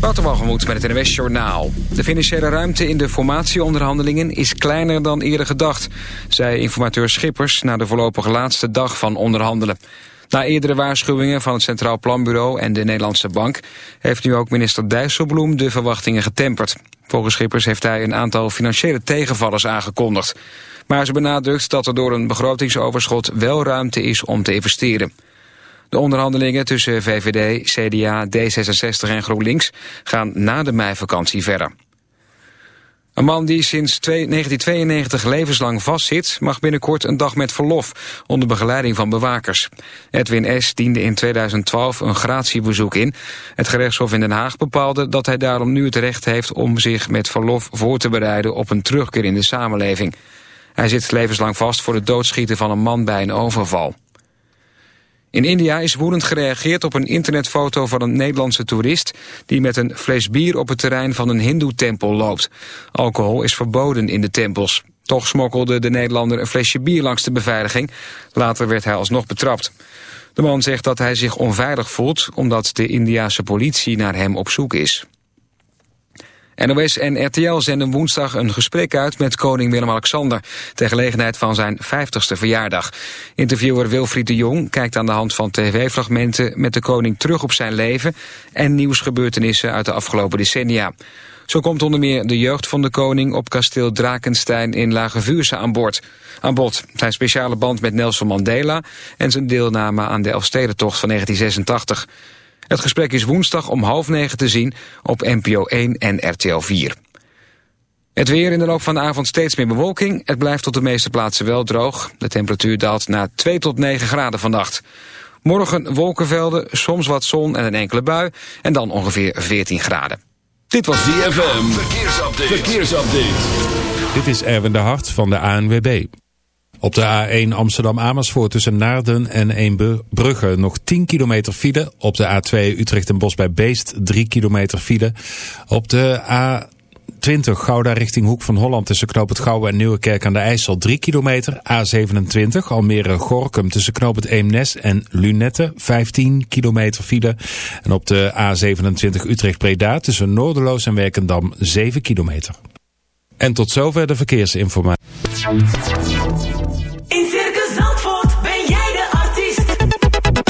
Waterwalgemoed met het NWS Journaal. De financiële ruimte in de formatieonderhandelingen is kleiner dan eerder gedacht, zei informateur Schippers na de voorlopig laatste dag van onderhandelen. Na eerdere waarschuwingen van het Centraal Planbureau en de Nederlandse Bank heeft nu ook minister Dijsselbloem de verwachtingen getemperd. Volgens Schippers heeft hij een aantal financiële tegenvallers aangekondigd. Maar ze benadrukt dat er door een begrotingsoverschot wel ruimte is om te investeren. De onderhandelingen tussen VVD, CDA, D66 en GroenLinks gaan na de meivakantie verder. Een man die sinds 1992 levenslang vastzit... mag binnenkort een dag met verlof onder begeleiding van bewakers. Edwin S. diende in 2012 een gratiebezoek in. Het gerechtshof in Den Haag bepaalde dat hij daarom nu het recht heeft... om zich met verlof voor te bereiden op een terugkeer in de samenleving. Hij zit levenslang vast voor het doodschieten van een man bij een overval. In India is woedend gereageerd op een internetfoto van een Nederlandse toerist... die met een fles bier op het terrein van een hindoe-tempel loopt. Alcohol is verboden in de tempels. Toch smokkelde de Nederlander een flesje bier langs de beveiliging. Later werd hij alsnog betrapt. De man zegt dat hij zich onveilig voelt... omdat de Indiase politie naar hem op zoek is. NOS en RTL zenden woensdag een gesprek uit met koning Willem-Alexander... ter gelegenheid van zijn 50ste verjaardag. Interviewer Wilfried de Jong kijkt aan de hand van tv-fragmenten... met de koning terug op zijn leven en nieuwsgebeurtenissen uit de afgelopen decennia. Zo komt onder meer de jeugd van de koning op kasteel Drakenstein in Lage Vuurse aan, boord, aan bod. Zijn speciale band met Nelson Mandela en zijn deelname aan de Elfstedentocht van 1986. Het gesprek is woensdag om half negen te zien op NPO 1 en RTL 4. Het weer in de loop van de avond steeds meer bewolking. Het blijft op de meeste plaatsen wel droog. De temperatuur daalt naar 2 tot 9 graden vannacht. Morgen wolkenvelden, soms wat zon en een enkele bui. En dan ongeveer 14 graden. Dit was DFM. Verkeersupdate. Verkeersupdate. Dit is Erwin de Hart van de ANWB. Op de A1 Amsterdam-Amersfoort tussen Naarden en Eembrugge nog 10 kilometer file. Op de A2 Utrecht en Bos bij Beest 3 kilometer file. Op de A20 Gouda richting Hoek van Holland tussen Knoop het Gouwen en Nieuwekerk aan de IJssel 3 kilometer. A27 Almere-Gorkum tussen Knoop het Eemnes en Lunette 15 kilometer file. En op de A27 Utrecht-Breda tussen Noorderloos en Werkendam 7 kilometer. En tot zover de verkeersinformatie.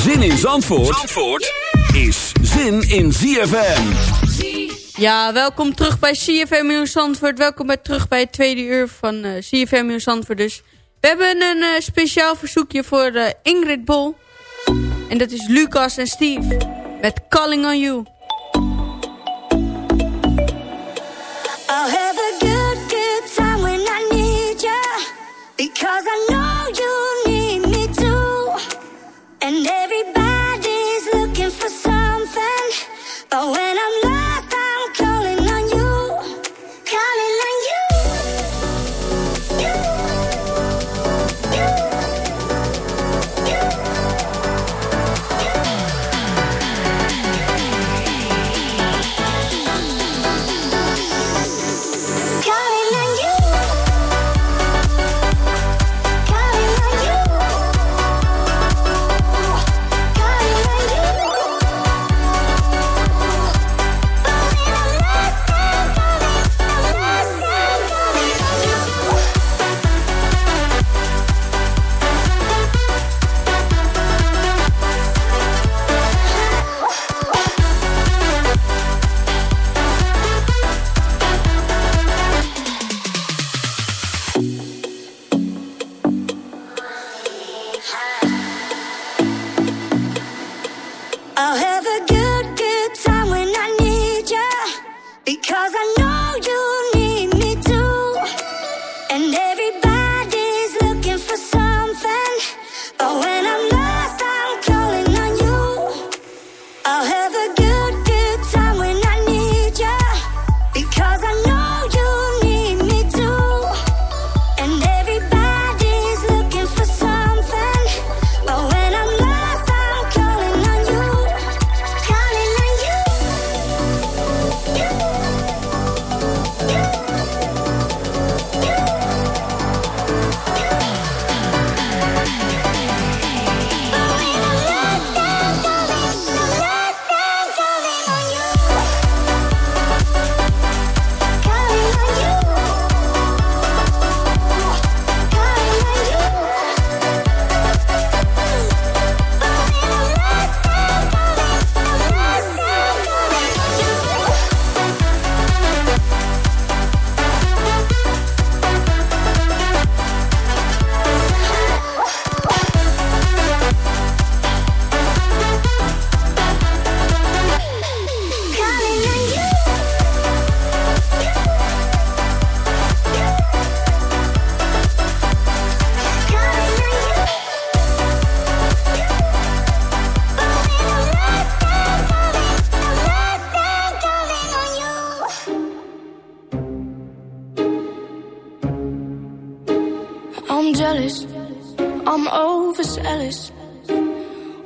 Zin in Zandvoort, Zandvoort is zin in ZFM. Ja, welkom terug bij CFM in Zandvoort. Welkom bij, terug bij het tweede uur van uh, CFM in Zandvoort. Dus we hebben een uh, speciaal verzoekje voor uh, Ingrid Bol. En dat is Lucas en Steve met Calling on You.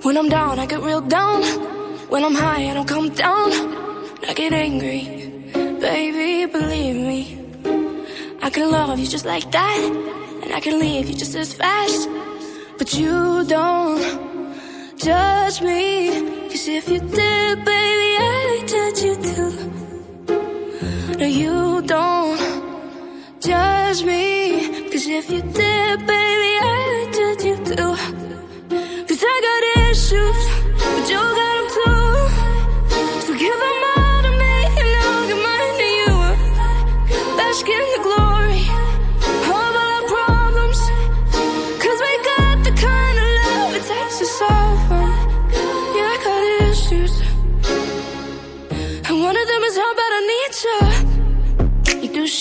When I'm down, I get real down. When I'm high, I don't come down. I get angry, baby, believe me. I can love you just like that, and I can leave you just as fast. But you don't judge me, cause if you did, baby, I'd judge you too. No, you don't judge me, cause if you did, baby.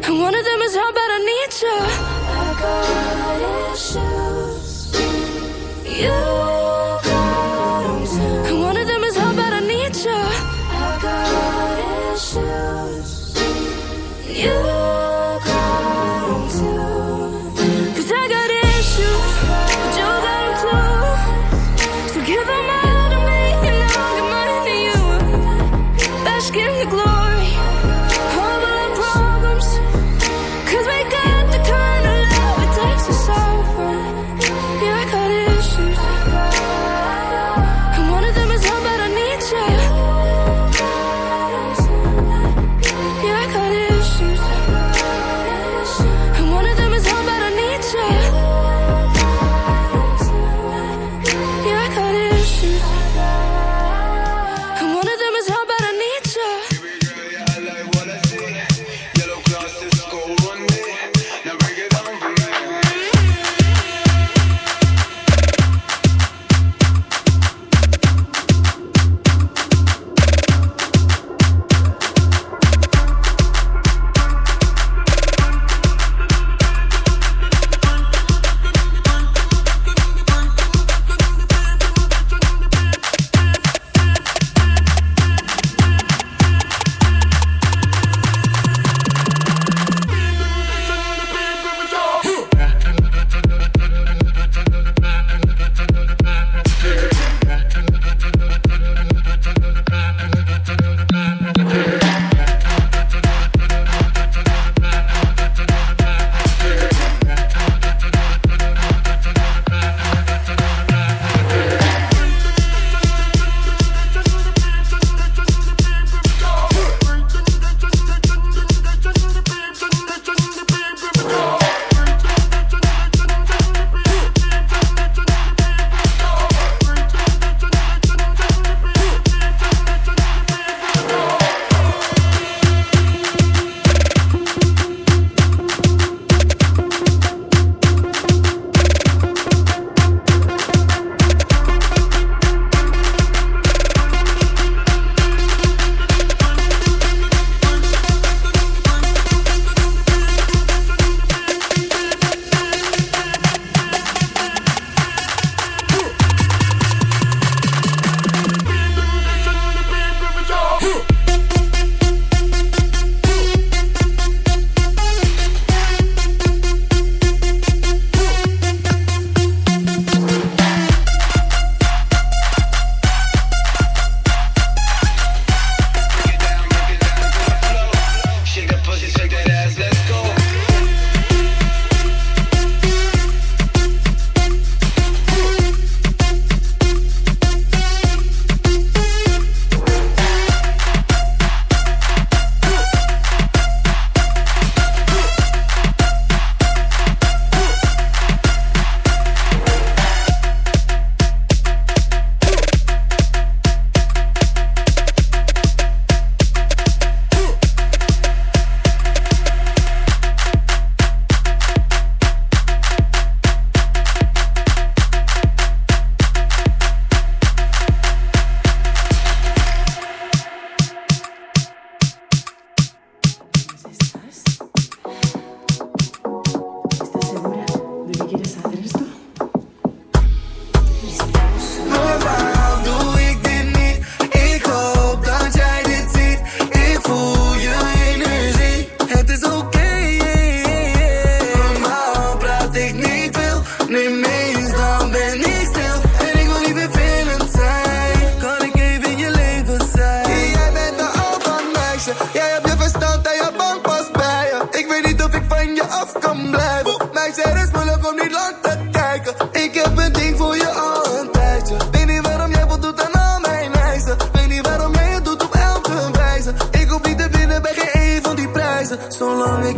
And one of them is how bad I need you. I got issues. You.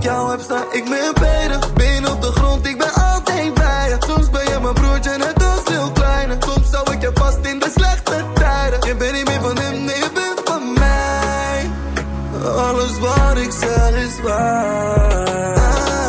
jou heb, sta ik meer beter.